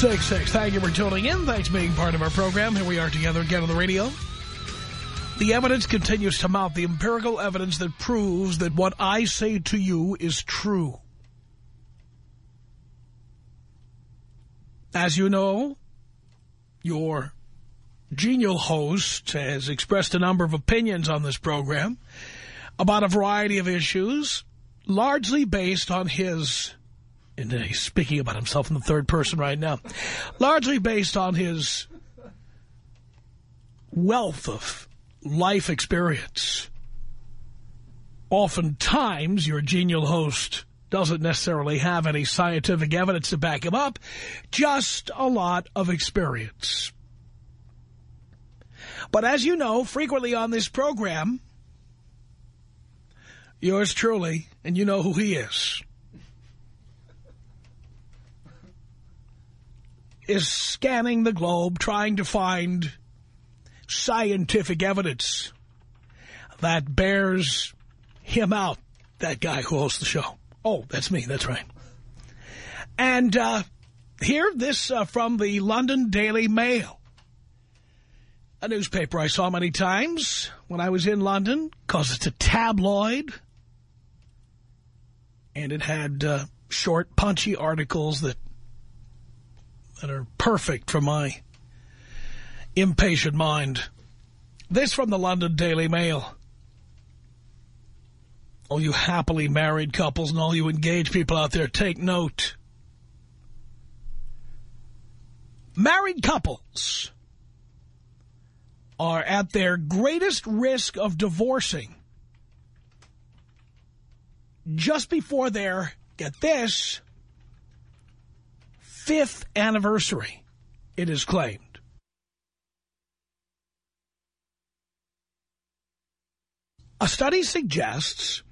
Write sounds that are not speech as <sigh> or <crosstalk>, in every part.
1-800-5800-866. Thank you for tuning in. Thanks for being part of our program. Here we are together again on the radio. The evidence continues to mount. The empirical evidence that proves that what I say to you is true. As you know, your genial host has expressed a number of opinions on this program about a variety of issues, largely based on his, and uh, he's speaking about himself in the third person right now, largely based on his wealth of life experience. Oftentimes, your genial host doesn't necessarily have any scientific evidence to back him up, just a lot of experience. But as you know, frequently on this program, yours truly, and you know who he is, is scanning the globe trying to find scientific evidence that bears him out, that guy who hosts the show. Oh, that's me. That's right. And uh, here, this uh, from the London Daily Mail, a newspaper I saw many times when I was in London, because it's a tabloid, and it had uh, short, punchy articles that that are perfect for my impatient mind. This from the London Daily Mail. All you happily married couples and all you engaged people out there, take note. Married couples are at their greatest risk of divorcing just before their, get this, fifth anniversary, it is claimed. A study suggests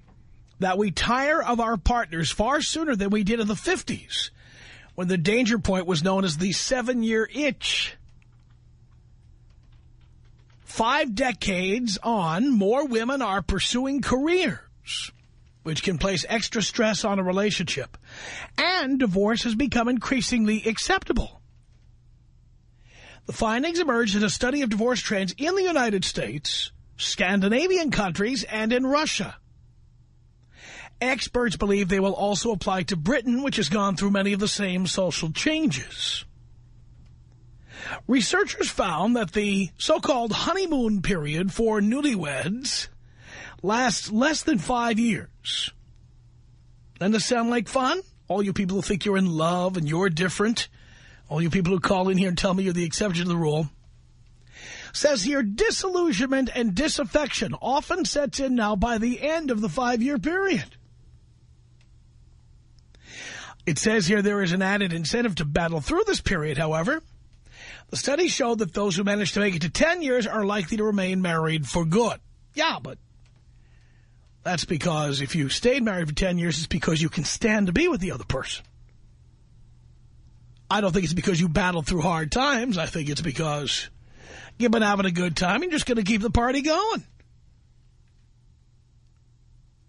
that we tire of our partners far sooner than we did in the 50s, when the danger point was known as the seven-year itch. Five decades on, more women are pursuing careers, which can place extra stress on a relationship. And divorce has become increasingly acceptable. The findings emerged in a study of divorce trends in the United States, Scandinavian countries, and in Russia. Experts believe they will also apply to Britain, which has gone through many of the same social changes. Researchers found that the so-called honeymoon period for newlyweds lasts less than five years. Doesn't this sound like fun? All you people who think you're in love and you're different, all you people who call in here and tell me you're the exception to the rule, says here disillusionment and disaffection often sets in now by the end of the five-year period. It says here there is an added incentive to battle through this period, however. The study showed that those who manage to make it to 10 years are likely to remain married for good. Yeah, but that's because if you stayed married for 10 years, it's because you can stand to be with the other person. I don't think it's because you battled through hard times. I think it's because you've been having a good time. You're just going to keep the party going.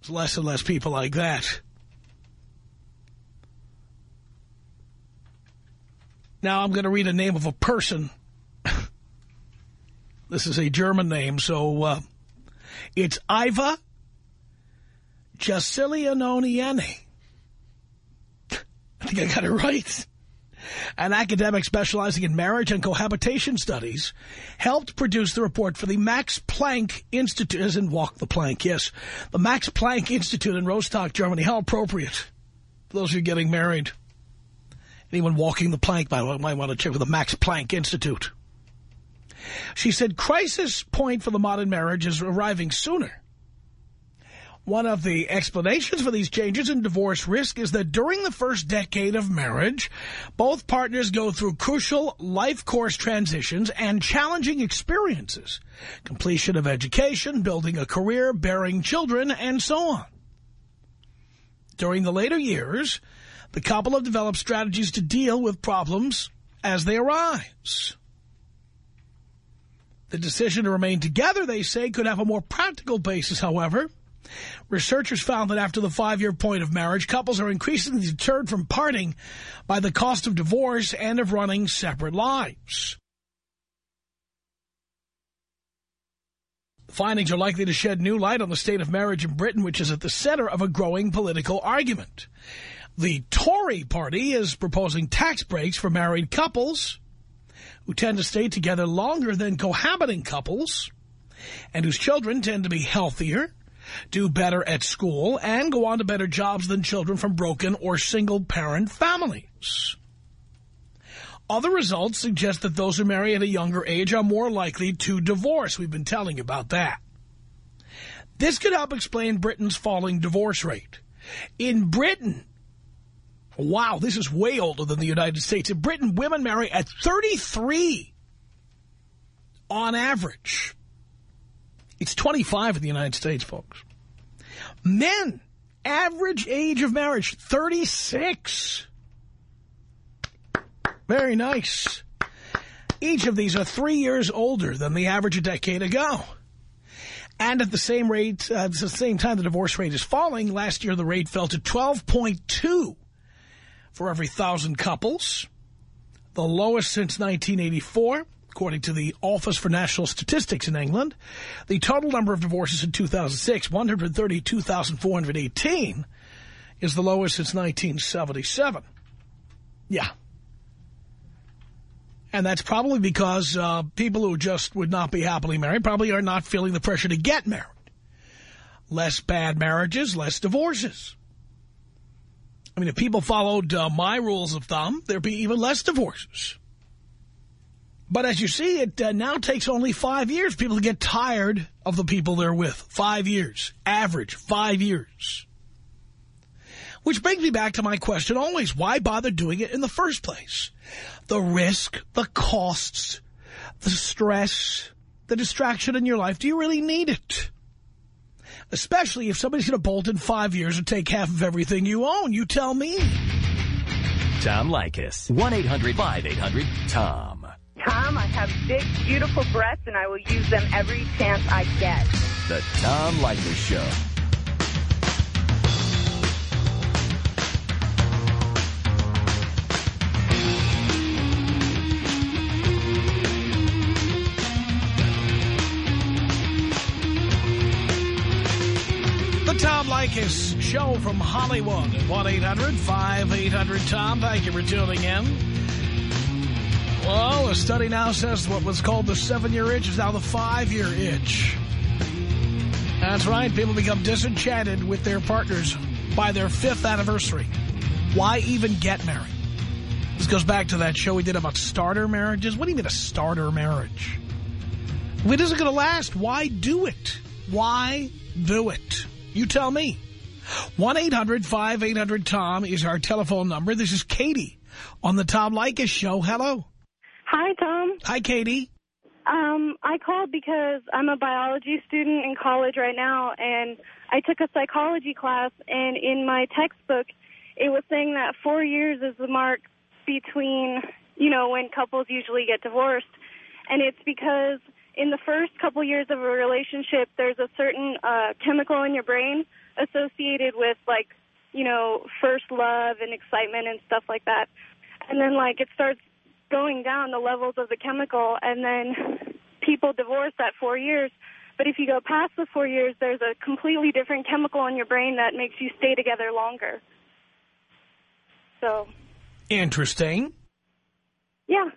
There's less and less people like that. Now I'm going to read a name of a person. <laughs> this is a German name, so uh, it's Iva Giulianoniani. I think I got it right. An academic specializing in marriage and cohabitation studies helped produce the report for the Max Planck Institute, as in Walk the Plank, yes. The Max Planck Institute in Rostock, Germany. How appropriate for those who are getting married. Anyone walking the plank might, might want to check with the Max Planck Institute. She said crisis point for the modern marriage is arriving sooner. One of the explanations for these changes in divorce risk is that during the first decade of marriage, both partners go through crucial life course transitions and challenging experiences. Completion of education, building a career, bearing children, and so on. During the later years, the couple have developed strategies to deal with problems as they arise. The decision to remain together, they say, could have a more practical basis, however. Researchers found that after the five-year point of marriage, couples are increasingly deterred from parting by the cost of divorce and of running separate lives. Findings are likely to shed new light on the state of marriage in Britain, which is at the center of a growing political argument. The Tory party is proposing tax breaks for married couples who tend to stay together longer than cohabiting couples and whose children tend to be healthier, do better at school, and go on to better jobs than children from broken or single-parent families. Other results suggest that those who marry at a younger age are more likely to divorce. We've been telling you about that. This could help explain Britain's falling divorce rate. In Britain, Wow, this is way older than the United States. In Britain, women marry at 33 on average. It's 25 in the United States, folks. Men, average age of marriage, 36. Very nice. Each of these are three years older than the average a decade ago. And at the same rate, uh, at the same time the divorce rate is falling, last year the rate fell to 12.2 for every thousand couples, the lowest since 1984, according to the Office for National Statistics in England. The total number of divorces in 2006, 132,418, is the lowest since 1977. Yeah. And that's probably because uh, people who just would not be happily married probably are not feeling the pressure to get married. Less bad marriages, less divorces. I mean, if people followed uh, my rules of thumb, there'd be even less divorces. But as you see, it uh, now takes only five years people to get tired of the people they're with. Five years. Average. Five years. Which brings me back to my question always. Why bother doing it in the first place? The risk, the costs, the stress, the distraction in your life. Do you really need it? Especially if somebody's going to bolt in five years and take half of everything you own. You tell me. Tom Leykis. 1-800-5800-TOM. Tom, I have big, beautiful breasts, and I will use them every chance I get. The Tom Leykis Show. The Tom Leykis show from Hollywood at 1-800-5800-TOM. Thank you for tuning in. Well, a study now says what was called the seven-year itch is now the five-year itch. That's right. People become disenchanted with their partners by their fifth anniversary. Why even get married? This goes back to that show we did about starter marriages. What do you mean a starter marriage? If it isn't going to last, why do it? Why do it? You tell me. 1-800-5800-TOM is our telephone number. This is Katie on the Tom Leykis Show. Hello. Hi, Tom. Hi, Katie. Um, I called because I'm a biology student in college right now, and I took a psychology class, and in my textbook, it was saying that four years is the mark between, you know, when couples usually get divorced. And it's because in the first couple years of a relationship, there's a certain uh, chemical in your brain associated with, like, you know, first love and excitement and stuff like that. And then, like, it starts going down the levels of the chemical, and then people divorce at four years. But if you go past the four years, there's a completely different chemical in your brain that makes you stay together longer. So. Interesting. Yeah.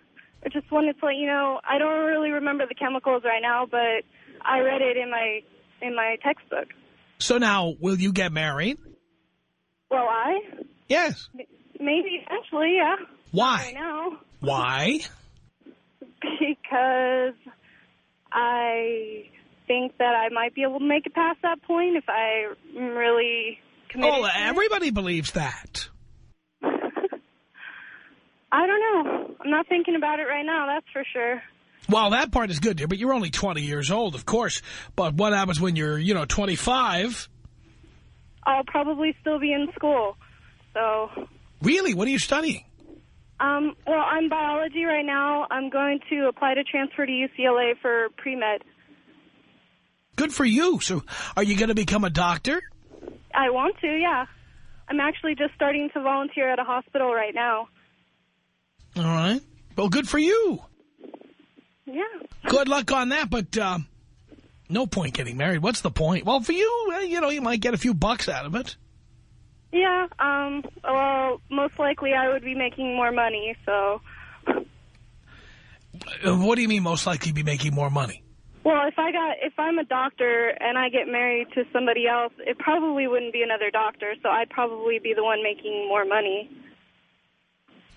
I just wanted to let you know, I don't really remember the chemicals right now, but I read it in my in my textbook. So now, will you get married? Well, I? Yes. Maybe eventually, yeah. Why? Right now. Why? Because I think that I might be able to make it past that point if I really committed Oh, everybody believes that. <laughs> I don't know. I'm not thinking about it right now, that's for sure. Well, that part is good, dear, but you're only 20 years old, of course. But what happens when you're, you know, 25? I'll probably still be in school. So, Really? What are you studying? Um, well, I'm biology right now. I'm going to apply to transfer to UCLA for pre-med. Good for you. So are you going to become a doctor? I want to, yeah. I'm actually just starting to volunteer at a hospital right now. All right. Well, good for you. Yeah. Good luck on that, but um, no point getting married. What's the point? Well, for you, uh, you know, you might get a few bucks out of it. Yeah, um, well, most likely I would be making more money, so... Uh, What do you mean most likely be making more money? Well, if I got, if I'm a doctor and I get married to somebody else, it probably wouldn't be another doctor, so I'd probably be the one making more money.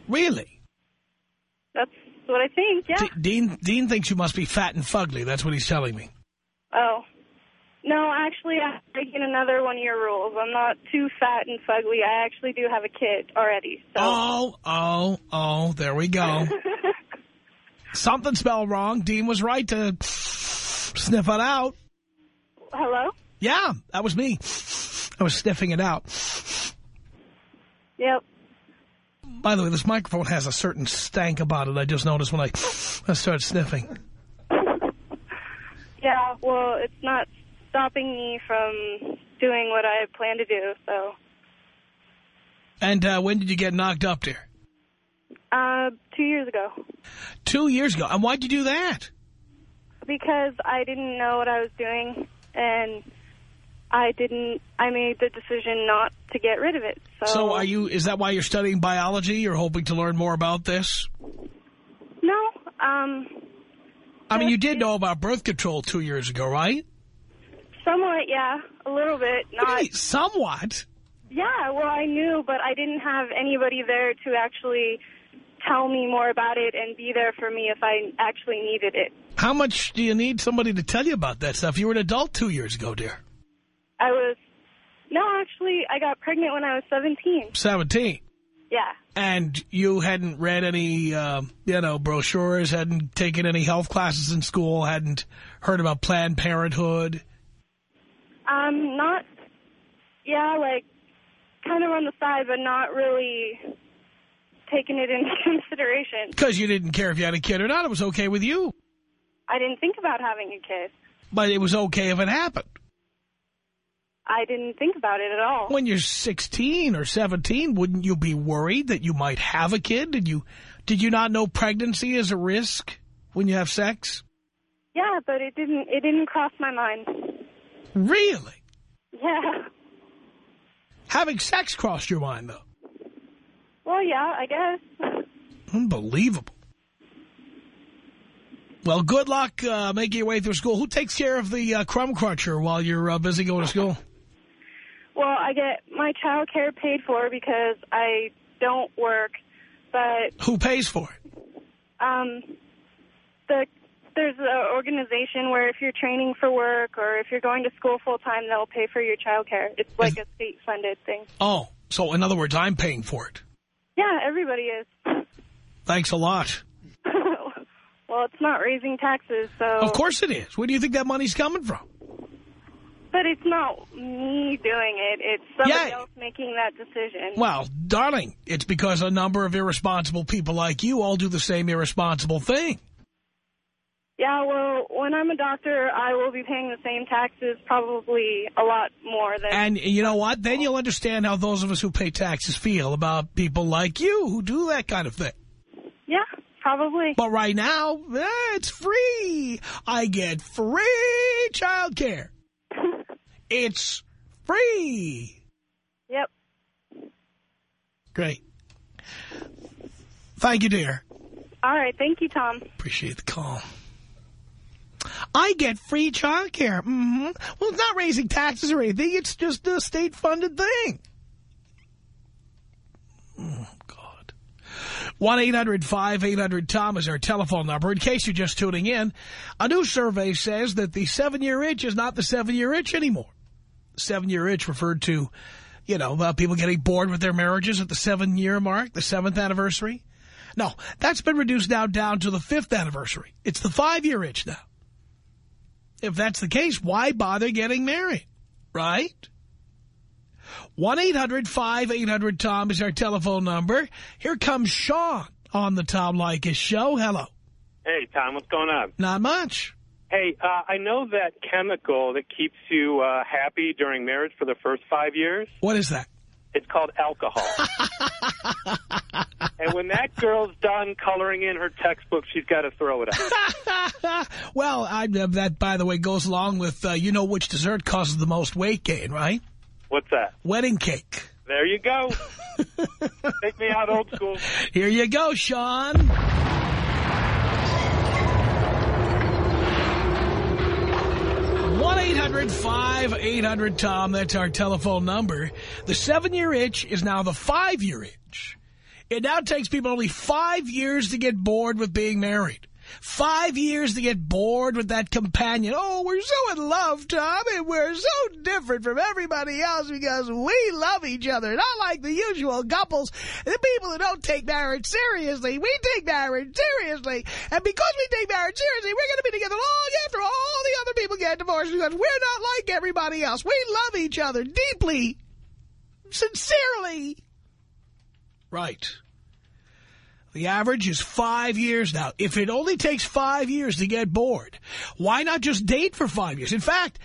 Really? That's what I think, yeah. D Dean Dean thinks you must be fat and fugly. That's what he's telling me. Oh. No, actually, I'm breaking another one of your rules. I'm not too fat and fugly. I actually do have a kid already, so... Oh, oh, oh, there we go. <laughs> Something spelled wrong. Dean was right to sniff it out. Hello? Yeah, that was me. I was sniffing it out. Yep. By the way, this microphone has a certain stank about it. I just noticed when I, I started sniffing. <laughs> Yeah, well, it's not stopping me from doing what I plan to do, so... And uh, when did you get knocked up there? Uh, two years ago. Two years ago. And why'd you do that? Because I didn't know what I was doing, and I didn't, I made the decision not to get rid of it. So, So are you, is that why you're studying biology? You're hoping to learn more about this? No, um, I mean, you did know about birth control two years ago, right? Somewhat, yeah, a little bit. What do you Not, mean, Somewhat. yeah, well, I knew, but I didn't have anybody there to actually tell me more about it and be there for me if I actually needed it. How much do you need somebody to tell you about that stuff? You were an adult two years ago, dear. I was, no, actually, I got pregnant when I was 17. 17. Yeah. And you hadn't read any, um, you know, brochures, hadn't taken any health classes in school, hadn't heard about Planned Parenthood. Um, not, yeah, like, kind of on the side, but not really taking it <laughs> into consideration. Because you didn't care if you had a kid or not. It was okay with you. I didn't think about having a kid. But it was okay if it happened. I didn't think about it at all. When you're 16 or 17, wouldn't you be worried that you might have a kid? Did you, did you not know pregnancy is a risk when you have sex? Yeah, but it didn't, it didn't cross my mind. Really? Yeah. Having sex crossed your mind, though. Well, yeah, I guess. Unbelievable. Well, good luck uh, making your way through school. Who takes care of the uh, crumb cruncher while you're uh, busy going to school? <laughs> Well, I get my child care paid for because I don't work, but Who pays for it? um, the there's an organization where if you're training for work or if you're going to school full time, they'll pay for your child care. It's like Is- a state funded thing. Oh, so in other words, I'm paying for it. Yeah, everybody is. Thanks a lot. <laughs> well, it's not raising taxes, so. Of course it is. Where do you think that money's coming from? But it's not me doing it. It's somebody Yeah. else making that decision. Well, darling, it's because a number of irresponsible people like you all do the same irresponsible thing. Yeah, well, when I'm a doctor, I will be paying the same taxes, probably a lot more than... And you know what? Then you'll understand how those of us who pay taxes feel about people like you who do that kind of thing. Yeah, probably. But right now, eh, it's free. I get free childcare. <laughs> It's free. Yep. Great. Thank you, dear. All right. Thank you, Tom. Appreciate the call. I get free child care. Mm -hmm. Well, it's not raising taxes or anything. It's just a state-funded thing. Oh, God. 1-800-5800-TOM is our telephone number. In case you're just tuning in, a new survey says that the seven-year itch is not the seven-year itch anymore. Seven-year itch referred to, you know, uh, people getting bored with their marriages at the seven-year mark, the seventh anniversary. No, that's been reduced now down to the fifth anniversary. It's the five-year itch now. If that's the case, why bother getting married? Right? 1-800-5800-TOM is our telephone number. Here comes Sean on the Tom Leykis show. Hello. Hey, Tom, what's going on? Not much. Hey, uh, I know that chemical that keeps you uh, happy during marriage for the first five years. What is that? It's called alcohol. <laughs> and when that girl's done coloring in her textbook, she's got to throw it out. <laughs> well, I, uh, that, by the way, goes along with, uh, you know which dessert causes the most weight gain, right? What's that? Wedding cake. There you go. <laughs> Take me out old school. Here you go, Sean. One 800 tom That's our telephone number. The seven-year itch is now the five-year itch. It now takes people only five years to get bored with being married. Five years to get bored with that companion. Oh, we're so in love, Tom, and we're so different from everybody else because we love each other. Not like the usual couples, the people who don't take marriage seriously. We take marriage seriously. And because we take marriage seriously, we're going to be together long after all the other people get divorced because we're not like everybody else. We love each other deeply, sincerely. Right. The average is five years now. If it only takes five years to get bored, why not just date for five years? In fact,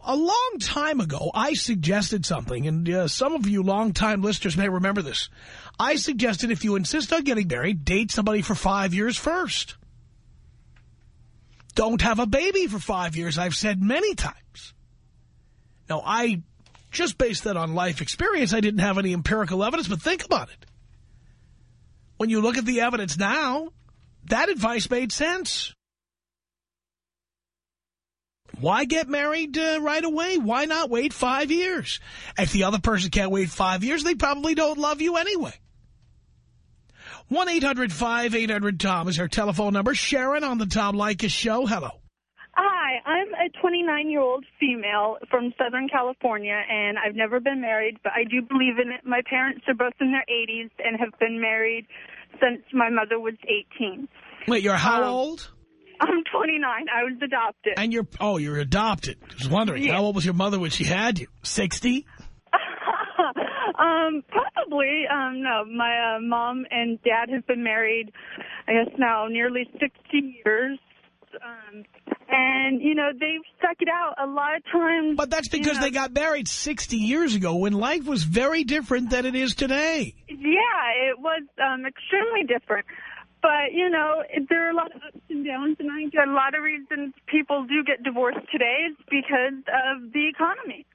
a long time ago, I suggested something, and uh, some of you long-time listeners may remember this. I suggested if you insist on getting married, date somebody for five years first. Don't have a baby for five years, I've said many times. Now, I just based that on life experience. I didn't have any empirical evidence, but think about it when you look at the evidence now, that advice made sense. Why get married uh, right away? Why not wait five years? If the other person can't wait five years, they probably don't love you anyway. 1-800-5800-TOM is our telephone number. Sharon on the Tom Leykis show. Hello. Hi, I'm a 29-year-old female from Southern California, and I've never been married, but I do believe in it. My parents are both in their 80s and have been married since my mother was 18. Wait, you're how um, old? I'm 29. I was adopted. And you're, oh, you're adopted. I was wondering, yeah. how old was your mother when she had you? 60? <laughs> um, probably. Um, no, my uh, mom and dad have been married, I guess now, nearly 60 years. Um, and, you know, they've stuck it out a lot of times. But that's because you know, they got married 60 years ago when life was very different than it is today. Yeah, it was um, extremely different. But, you know, there are a lot of ups and downs, and I think a lot of reasons people do get divorced today is because of the economy.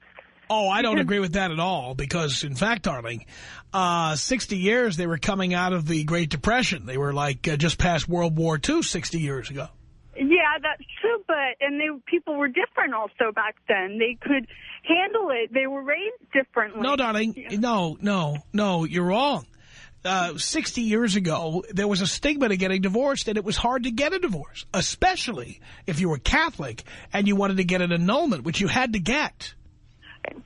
Oh, I don't agree with that at all because, in fact, darling, uh, 60 years they were coming out of the Great Depression. They were like uh, just past World War II 60 years ago. Yeah, that's true, but and they people were different also back then. They could handle it. They were raised differently. No, darling. Yeah. No, no, no, you're wrong. Uh, 60 years ago, there was a stigma to getting divorced, and it was hard to get a divorce, especially if you were Catholic and you wanted to get an annulment, which you had to get.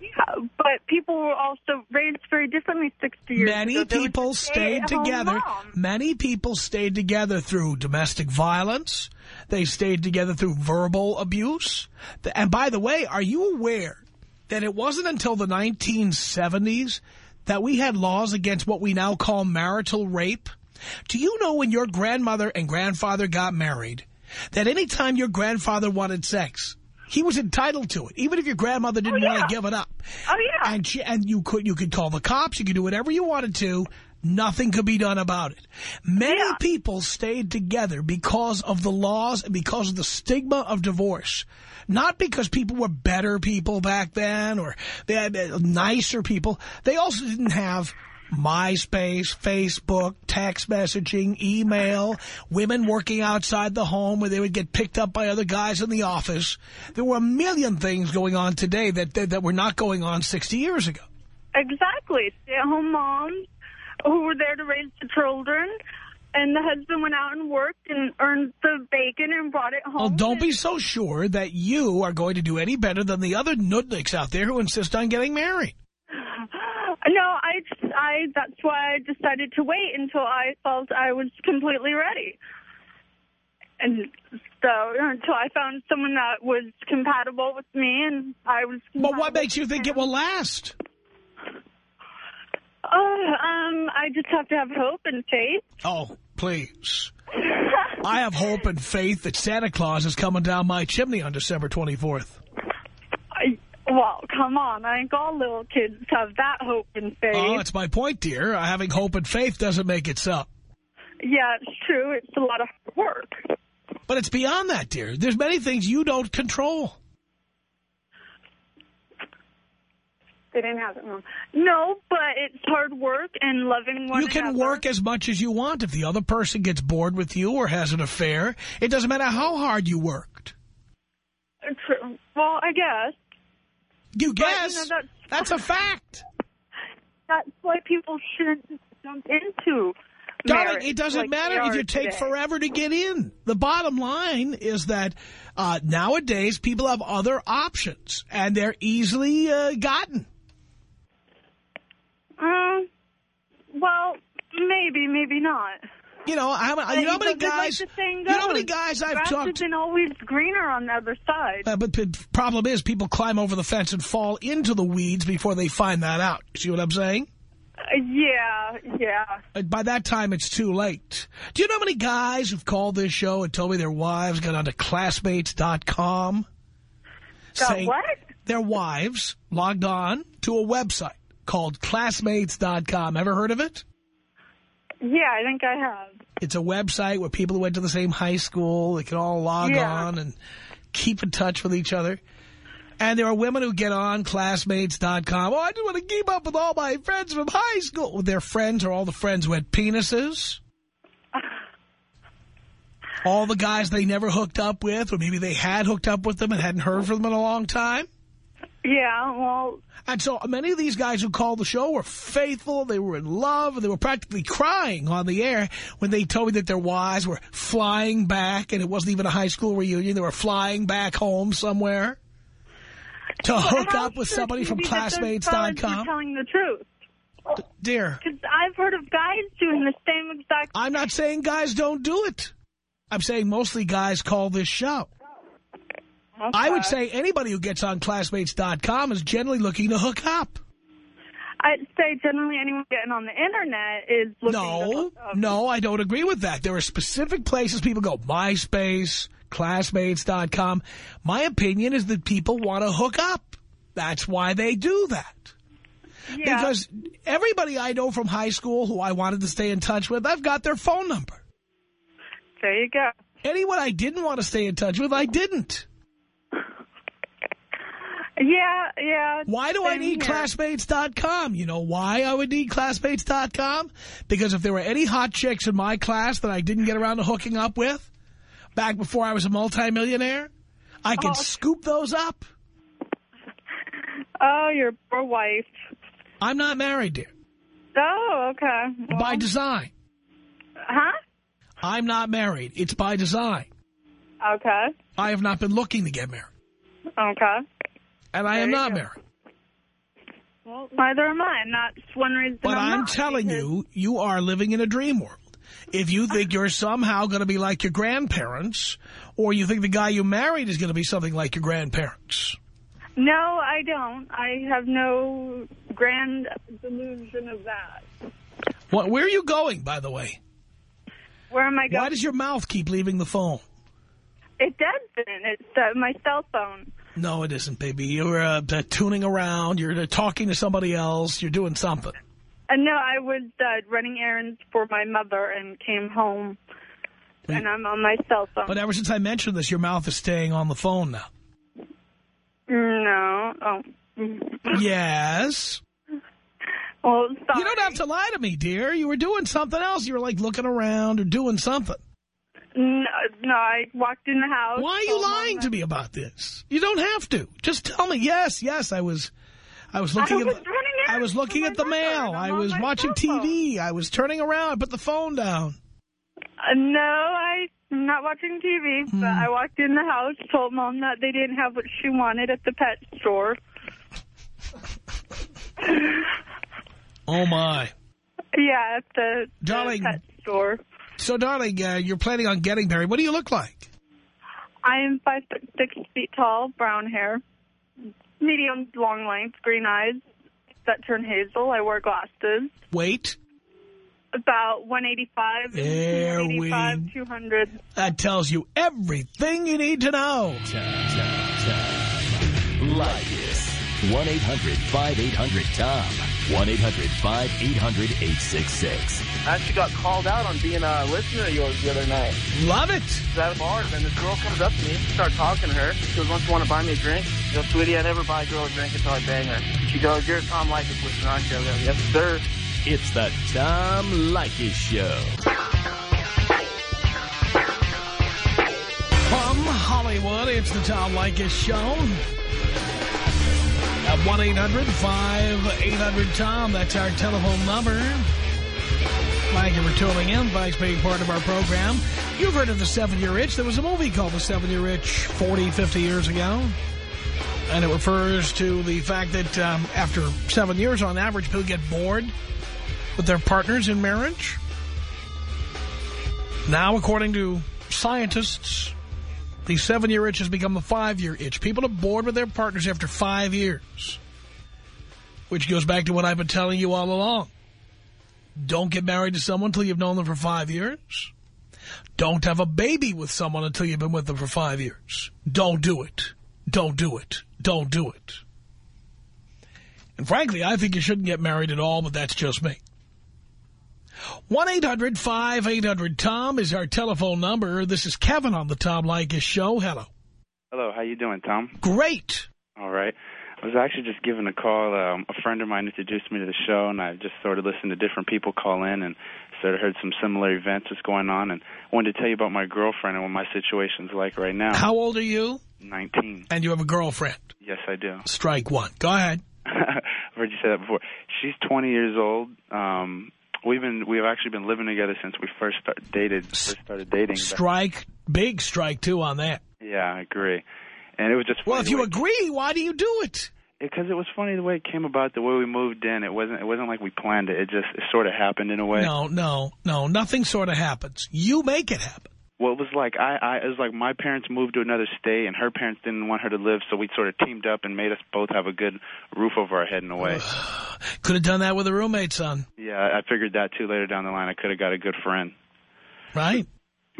Yeah, but people were also raised very differently 60 years Many ago. people stayed together. Many people stayed together through domestic violence. They stayed together through verbal abuse. And by the way, are you aware that it wasn't until the 1970s that we had laws against what we now call marital rape? Do you know when your grandmother and grandfather got married, that any time your grandfather wanted sex, he was entitled to it, even if your grandmother didn't oh, yeah. want to give it up. Oh, yeah. And, she, and you could you could call the cops, you could do whatever you wanted to. Nothing could be done about it. Many yeah. people stayed together because of the laws and because of the stigma of divorce. Not because people were better people back then or they had uh, nicer people. They also didn't have MySpace, Facebook, text messaging, email, women working outside the home where they would get picked up by other guys in the office. There were a million things going on today that, that, that were not going on 60 years ago. Exactly. Stay-at-home moms who were there to raise the children, and the husband went out and worked and earned the bacon and brought it home. Well, don't be so sure that you are going to do any better than the other nudniks out there who insist on getting married. <laughs> I, that's why I decided to wait until I felt I was completely ready. And so until I found someone that was compatible with me and I was But what makes you think it will last? Oh, um, I just have to have hope and faith. Oh, please. I have hope and faith that Santa Claus is coming down my chimney on December 24th. Well, come on. I think all little kids have that hope and faith. Oh, that's my point, dear. Uh, having hope and faith doesn't make it so. yeah, it's true. It's a lot of hard work. But it's beyond that, dear. There's many things you don't control. They didn't have it wrong. No, but it's hard work and loving one You can another. work as much as you want. If the other person gets bored with you or has an affair, it doesn't matter how hard you worked. True. Well, I guess. You But, you guess. know, that's- That's a fact. <laughs> That's why people shouldn't jump into Darling, it doesn't like matter if you take today. forever to get in. The bottom line is that uh, nowadays people have other options, and they're easily uh, gotten. Um, well, maybe, maybe not. You know, how, you know how many guys? Like you know how many guys I've grass talked to? isn't always greener on the other side. Uh, but the problem is people climb over the fence and fall into the weeds before they find that out. See what I'm saying? Uh, yeah, yeah. Uh, By that time, it's too late. Do you know how many guys who've called this show and told me their wives got onto classmates.com? Got what? Their wives logged on to a website called classmates.com. Ever heard of it? Yeah, I think I have. It's a website where people who went to the same high school, they can all log Yeah. on and keep in touch with each other. And there are women who get on classmates.com. Oh, I just want to keep up with all my friends from high school. Their friends are all the friends who had penises. <laughs> All the guys they never hooked up with, or maybe they had hooked up with them and hadn't heard from them in a long time. Yeah, well, And so many of these guys who called the show were faithful, they were in love, and they were practically crying on the air when they told me that their wives were flying back, and it wasn't even a high school reunion, they were flying back home somewhere to hook up with somebody from you be that those classmates.com. telling the truth. Dear, Because I've heard of guys doing the same exact I'm not saying guys don't do it. I'm saying mostly guys call this show. I would say anybody who gets on classmates.com is generally looking to hook up. I'd say generally anyone getting on the internet is looking to No, hook up. no, I don't agree with that. There are specific places people go, MySpace, Classmates.com. My opinion is that people want to hook up. That's why they do that. Yeah. Because everybody I know from high school who I wanted to stay in touch with, I've got their phone number. There you go. Anyone I didn't want to stay in touch with, I didn't. Yeah, yeah. Why do I need here. Classmates.com? You know why I would need Classmates.com? Because if there were any hot chicks in my class that I didn't get around to hooking up with, back before I was a multimillionaire, I could Oh. scoop those up. <laughs> Oh, your poor wife. I'm not married, dear. Oh, okay. Well, By design. huh? I'm not married. It's by design. Okay. I have not been looking to get married. Okay. And I There am not go. married. Well, neither am I. And that's one reason But I'm, I'm telling because- you, you are living in a dream world. If you think you're somehow going to be like your grandparents, or you think the guy you married is going to be something like your grandparents. No, I don't. I have no grand delusion of that. What, where are you going, by the way? Where am I going? Why does your mouth keep leaving the phone? It doesn't. It's uh, my cell phone. No, it isn't, baby. You're uh, tuning around. You're uh, talking to somebody else. You're doing something. Uh, no, I was uh, running errands for my mother and came home, and I'm on my cell phone. But ever since I mentioned this, your mouth is staying on the phone now. no. Oh. Yes. Well, sorry. You don't have to lie to me, dear. You were doing something else. You were like looking around or doing something. No, no, I walked in the house. Why are you lying to me about this? You don't have to. Just tell me, yes, yes, I was I was looking I at was the, running I was looking at the mail. I was watching. TV. I was turning around. I put the phone down. Uh, no, I'm not watching TV, Hmm. but I walked in the house, told Mom that they didn't have what she wanted at the pet store. Oh my. <laughs> Yeah, at the, the pet store. So darling, uh, you're planning on getting married. What do you look like? I am five foot six feet tall, brown hair, medium long length, green eyes that turn hazel. I wear glasses. Weight? About 185, There we- 185, 200. That tells you everything you need to know. Tom, Tom, Tom. Leykis. 1-800-5800-TOM. 1-800-5800-866. I actually got called out on being a listener of yours the other night. Love it. I was at a bar, and this girl comes up to me, start talking to her. She goes, "Once you want to buy me a drink?" I go, "Sweetie, I never buy a girl a drink until I bang her." She goes, "You're a Tom Leykis listener, aren't you?" I go, "Yes, sir." It's the Tom Leykis Show. From Hollywood, it's the Tom Leykis Show. At 1-800-5800-TOM. That's our telephone number. Thank you for tuning in. Thanks for being part of our program. You've heard of The Seven-Year Itch. There was a movie called The Seven-Year Itch 40, 50 years ago. And it refers to the fact that um, after seven years, on average, people get bored with their partners in marriage. Now, according to scientists, the seven-year itch has become the five-year itch. People are bored with their partners after five years. Which goes back to what I've been telling you all along. Don't get married to someone until you've known them for five years. Don't have a baby with someone until you've been with them for five years. Don't do it. Don't do it. Don't do it. And frankly, I think you shouldn't get married at all, but that's just me. 1-800-5800-TOM is our telephone number. This is Kevin on the Tom Leykis Show. Hello. Hello, how you doing, Tom? Great. All right. I was actually just giving a call. Um, a friend of mine introduced me to the show, and I just sort of listened to different people call in and sort of heard some similar events that's going on. And I wanted to tell you about my girlfriend and what my situation's like right now. How old are you? 19. And you have a girlfriend. Yes, I do. Strike one. Go ahead. <laughs> I've heard you say that before. She's 20 years old. Um, we've been we've actually been living together since we first start, dated. First started dating. Strike, big strike two on that. Yeah, I agree. And it was just Well, if you agree, why do you do it? because it was funny the way it came about, the way we moved in. It wasn't it wasn't like we planned it. It just it sort of happened in a way. No, no, no. Nothing sort of happens. You make it happen. Well, it was like I, I it was like my parents moved to another state, and her parents didn't want her to live, so we sort of teamed up and made us both have a good roof over our head in a way. Could have done that with a roommate, son. yeah, I figured that too. Later down the line, I could have got a good friend. Right?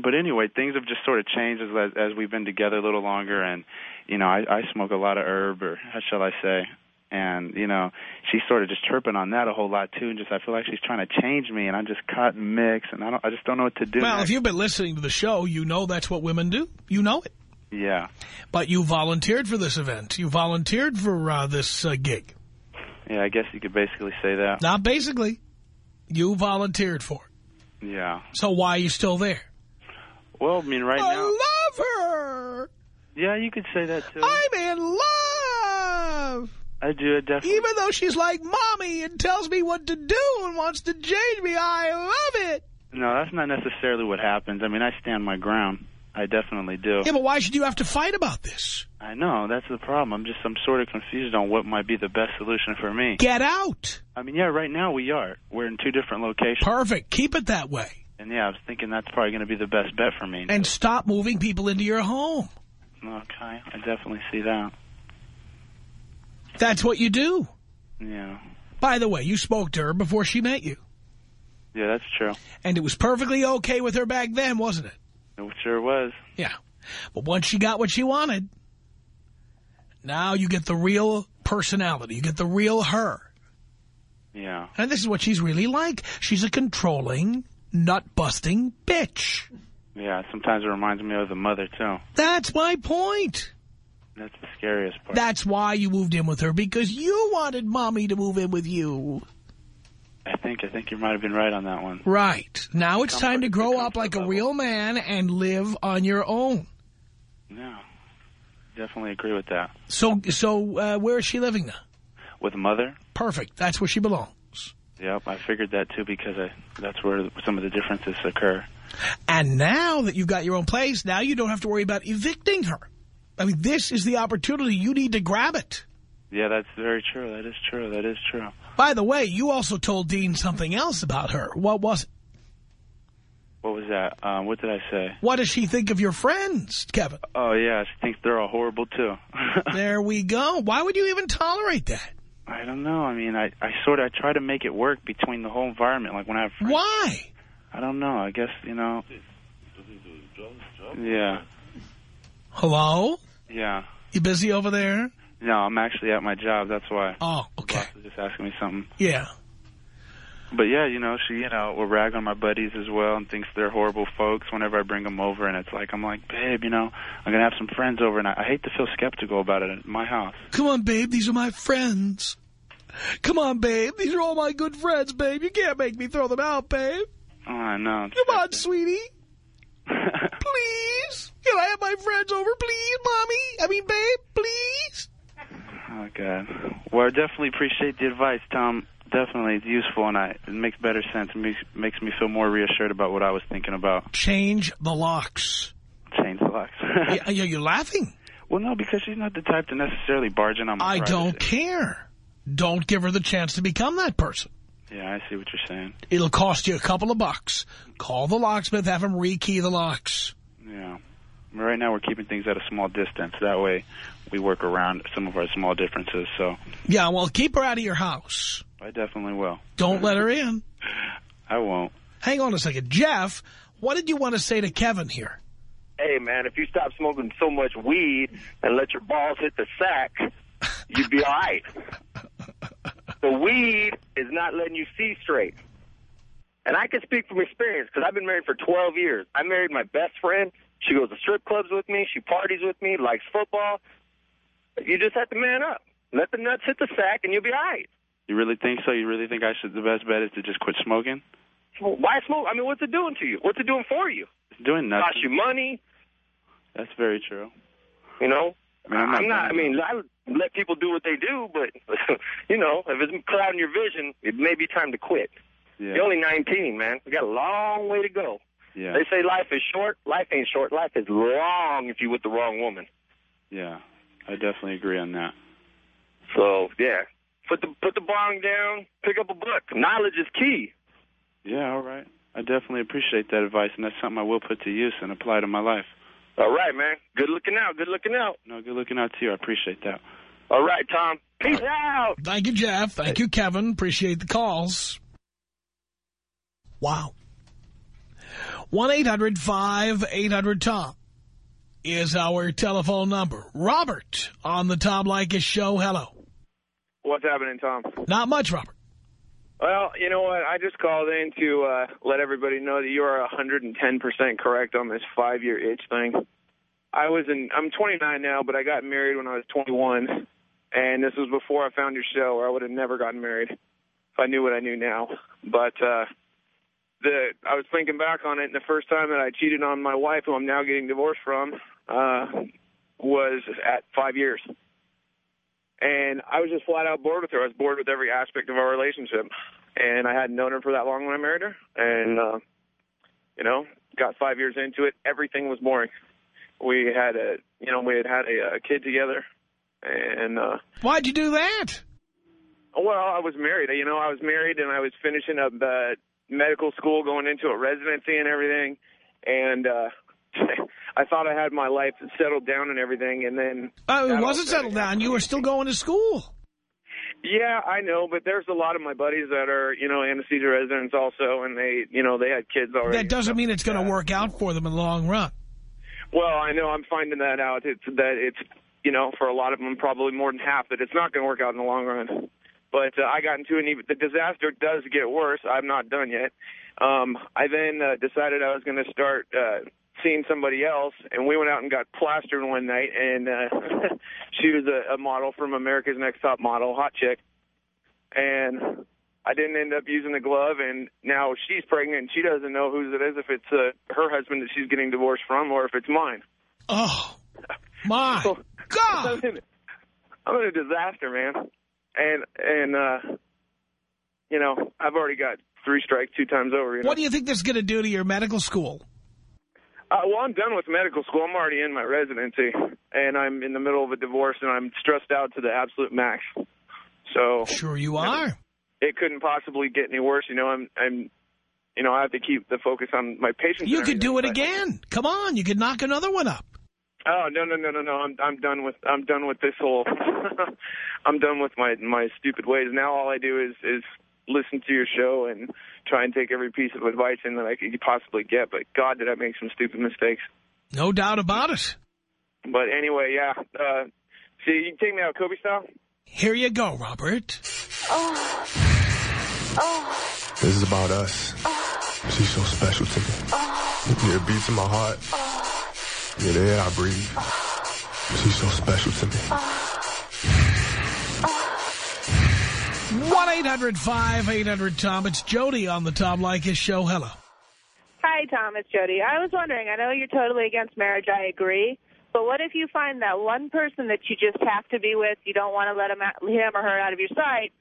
But anyway, things have just sort of changed as as we've been together a little longer, and you know, I, I smoke a lot of herb, or how shall I say? And you know, she's sort of just chirping on that a whole lot too, and just I feel like she's trying to change me, and I'm just caught in mix, and I don't, I just don't know what to do. Well, next. if you've been listening to the show, you know that's what women do. You know it. yeah, But you volunteered for this event. You volunteered for uh, this uh, gig. yeah, I guess you could basically say that. Not basically. You volunteered for it. Yeah. So why are you still there? Well, I mean, right I now, i love her. yeah, you could say that too. I'm in love. I do, I definitely. Even though she's like mommy and tells me what to do and wants to change me, I love it. No, that's not necessarily what happens. I mean, I stand my ground. I definitely do. Yeah, but why should you have to fight about this? I know that's the problem. I'm just I'm sort of confused on what might be the best solution for me. Get out. I mean, yeah, right now we are. We're in two different locations, Perfect. Keep it that way. and yeah, I was thinking that's probably going to be the best bet for me. And stop moving people into your home. okay, I definitely see that. That's what you do. Yeah, By the way, you spoke to her before she met you. yeah, that's true. And it was perfectly okay with her back then, wasn't it? It sure was. Yeah. But once she got what she wanted, now you get the real personality. You get the real her. Yeah, And this is what she's really like. She's a controlling, nut-busting bitch. yeah. Sometimes it reminds me of the mother too. That's my point. That's the scariest part. That's why you moved in with her, because you wanted mommy to move in with you. I think I think you might have been right on that one. Right. Now it's time to grow up like a real man and live on your own. Yeah, definitely agree with that. So, so uh, where is she living now? With mother, Perfect. That's where she belongs. yep, I figured that too because I that's where some of the differences occur. And now that you've got your own place, now you don't have to worry about evicting her. I mean, this is the opportunity. You need to grab it. Yeah, that's very true. That is true. That is true. By the way, you also told Dean something else about her. What was it? What was that? Um, what did I say? What does she think of your friends, Kevin? Oh yeah, she thinks they're all horrible too. <laughs> There we go. Why would you even tolerate that? I don't know. I mean, I I sort of I try to make it work between the whole environment. Like when I have friends, Why? I don't know. I guess you know. Yeah, Hello? Yeah. You busy over there? No, I'm actually at my job. That's why. Oh, okay. Just asking me something. Yeah. But yeah, you know, she, you know, will rag on my buddies as well and thinks they're horrible folks whenever I bring them over. And it's like, I'm like, babe, you know, I'm gonna have some friends over, and I, I hate to feel skeptical about it at my house. Come on, babe. These are my friends. Come on, babe. These are all my good friends, babe. You can't make me throw them out, babe. Oh, I know. Come on, sweetie. <laughs> Please. Can I have my friends over, please, mommy? I mean, babe, please. oh God. Well, I definitely appreciate the advice, Tom. Definitely, it's useful, and I, it makes better sense. It makes, makes me feel more reassured about what I was thinking about. Change the locks. Change the locks. yeah, yeah, you're laughing. well, no, because she's not the type to necessarily barge in on my I privacy. don't care. Don't give her the chance to become that person. Yeah, I see what you're saying. It'll cost you a couple of bucks. Call the locksmith, have him rekey the locks. Yeah. Right now, we're keeping things at a small distance. That way, we work around some of our small differences. So Yeah, well, keep her out of your house. I definitely will. Don't let her in. <laughs> I won't. Hang on a second. Jeff, what did you want to say to Kevin here? Hey, man, if you stop smoking so much weed and let your balls hit the sack, you'd be all right. <laughs> The weed is not letting you see straight. And I can speak from experience because I've been married for 12 years. I married my best friend. She goes to strip clubs with me. She parties with me, likes football. You just have to man up. Let the nuts hit the sack and you'll be all right. You really think so? You really think I should? The best bet is to just quit smoking? Why smoke? I mean, what's it doing to you? What's it doing for you? It's doing nothing. Cost you money, That's very true. you know? I mean, I'm not I'm not. I mean, I let people do what they do, but <laughs> you know, if it's clouding your vision, it may be time to quit. Yeah. You're only 19, man. We got a long way to go. Yeah. They say life is short. Life ain't short. Life is long if you with the wrong woman. Yeah. I definitely agree on that. So yeah, put the put the bong down. Pick up a book. Knowledge is key. Yeah, all right. I definitely appreciate that advice, and that's something I will put to use and apply to my life. All right, man. Good looking out. Good looking out. No, good looking out to you. I appreciate that. All right, Tom. Peace out. Thank you, Jeff. Thank you, Kevin. Appreciate the calls. Wow. 1-800-5800-TOM is our telephone number. Robert on the Tom Leykis show. Hello. What's happening, Tom? Not much, Robert. Well, you know what? I just called in to uh, let everybody know that you are 110% correct on this five-year itch thing. I was in. I'm 29 now, but I got married when I was 21, and this was before I found your show, or I would have never gotten married if I knew what I knew now. But uh, the I was thinking back on it, and the first time that I cheated on my wife, who I'm now getting divorced from, uh, was at five years. And I was just flat out bored with her. I was bored with every aspect of our relationship. And I hadn't known her for that long when I married her. And, uh, you know, got five years into it. Everything was boring. We had a, you know, we had had a, a kid together. And, uh, Why'd you do that? well, I was married. You know, I was married and I was finishing up uh, medical school, going into a residency and everything. And, uh, <laughs> I thought I had my life settled down and everything, and then Uh, it wasn't settled down. You were still going to school. Yeah, I know, but there's a lot of my buddies that are, you know, anesthesia residents also, and they, you know, they had kids already. That doesn't mean it's going to work out for them in the long run. Well, I know I'm finding that out. It's that it's, you know, for a lot of them, probably more than half, that it's not going to work out in the long run. But uh, I got into an even. The disaster does get worse. I'm not done yet. Um, I then uh, decided I was going to start uh, seeing somebody else, and we went out and got plastered one night, and uh, <laughs> she was a, a model from America's Next Top Model, hot chick, and I didn't end up using the glove, and now she's pregnant. And she doesn't know whose it is, if it's uh, her husband that she's getting divorced from or if it's mine. Oh, my <laughs> So, God. I'm in, I'm in a disaster, man. And, and uh, you know, I've already got three strikes two times over. You know? What do you think this is going to do to your medical school? Uh, well, I'm done with medical school. I'm already in my residency, and I'm in the middle of a divorce, and I'm stressed out to the absolute max. So Sure you are. it couldn't possibly get any worse. You know, I'm, I'm, you know, I have to keep the focus on my patients. You could do it again. Come on, you could knock another one up. Oh no no no no no! I'm I'm done with I'm done with this whole. <laughs> I'm done with my my stupid ways. Now all I do is is listen to your show and try and take every piece of advice in that I could possibly get. But God, did I make some stupid mistakes. No doubt about it. But anyway, yeah. Uh, see, you can take me out Kobe style. Here you go, Robert. Oh. Oh. This is about us. She's so special to me. Yeah, it beats in my heart. Yeah, the air I breathe. She's so special to me. 1-800-5800-TOM. It's Jody on the Tom Leykis Show. Hello. Hi, Tom. It's Jody. I was wondering, I know you're totally against marriage. I agree. But what if you find that one person that you just have to be with, you don't want to let him, out, him or her out of your sight,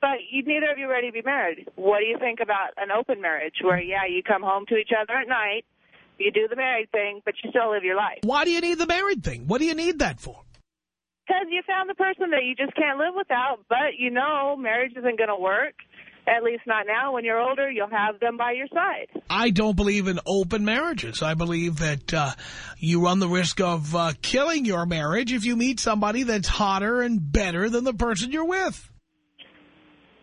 but you, neither of you are ready to be married? What do you think about an open marriage where, yeah, you come home to each other at night, you do the married thing, but you still live your life? Why do you need the married thing? What do you need that for? Because you found the person that you just can't live without, but you know marriage isn't going to work. At least not now. When you're older, you'll have them by your side. I don't believe in open marriages. I believe that uh, you run the risk of uh, killing your marriage if you meet somebody that's hotter and better than the person you're with.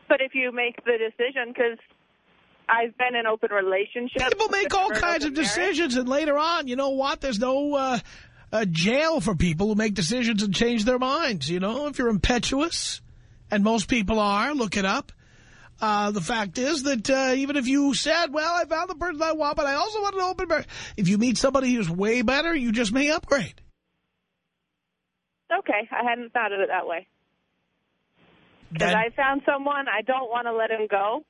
But if you make the decision, because I've been in open relationships. People make all kinds of open marriage. decisions, and later on, you know what? There's no uh, uh, jail for people who make decisions and change their minds. You know, if you're impetuous, and most people are, look it up. Uh, the fact is that uh, even if you said, well, I found the person I want, but I also want an open marriage. If you meet somebody who's way better, you just may upgrade. Okay, I hadn't thought of it that way. Because I found someone, I don't want to let him go,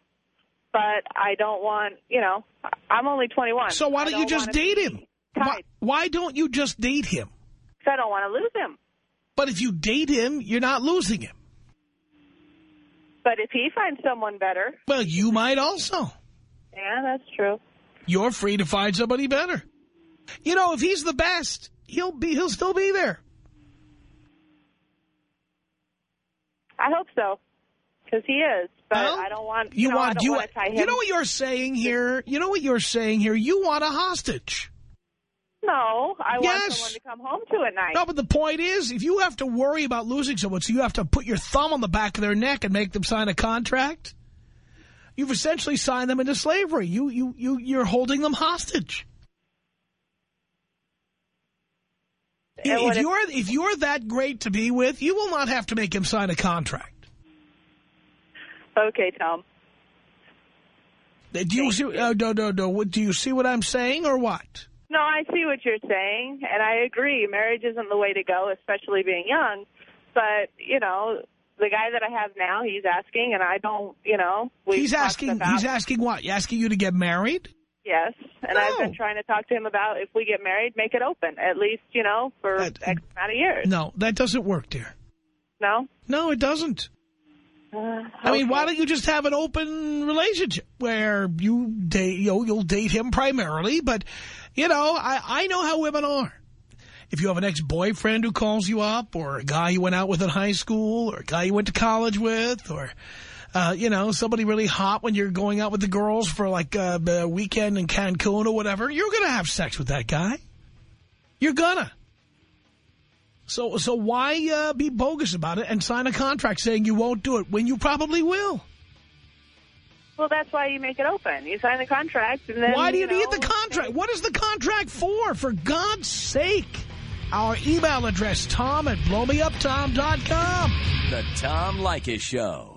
but I don't want, you know, I'm only 21. so why I don't you just date him? Why, why don't you just date him? 'cause I don't want to lose him. But if you date him, you're not losing him. But if he finds someone better, Well, you might also. yeah, that's true. You're free to find somebody better. You know, if he's the best, he'll be he'll still be there. I hope so, because he is. But Well, I don't want, You, you, know, I want you, want to tie him. you know what you're saying here? You know what you're saying here? You want a hostage. No, I want Yes. someone to come home to at night. No, but the point is, if you have to worry about losing someone, so you have to put your thumb on the back of their neck and make them sign a contract, you've essentially signed them into slavery. You, you, you, you're holding them hostage. If if- you're, if you're that great to be with, you will not have to make him sign a contract. Okay, Tom. Do you see, uh, no, no, no, what- do you see what I'm saying or what? No, I see what you're saying, and I agree. Marriage isn't the way to go, especially being young. But, you know, the guy that I have now, he's asking, and I don't, you know. He's asking, he's asking what? He's asking you to get married? Yes, and I've been trying to talk to him about if we get married, make it open, at least, you know, for That- X amount of years. No, that doesn't work, dear. No? No, it doesn't. I mean, why don't you just have an open relationship where you date, you know, you'll date him primarily, but, you know, I, I know how women are. If you have an ex-boyfriend who calls you up, or a guy you went out with in high school, or a guy you went to college with, or, uh, you know, somebody really hot when you're going out with the girls for, like, uh, a weekend in Cancun or whatever, you're going to have sex with that guy. You're gonna. So, so why uh, be bogus about it and sign a contract saying you won't do it when you probably will? Well, that's why you make it open. You sign the contract, and then, Why do you, know, need the contract? What is the contract for? For God's sake. Our email address, tom at blowmeuptom.com. The Tom Leykis Show.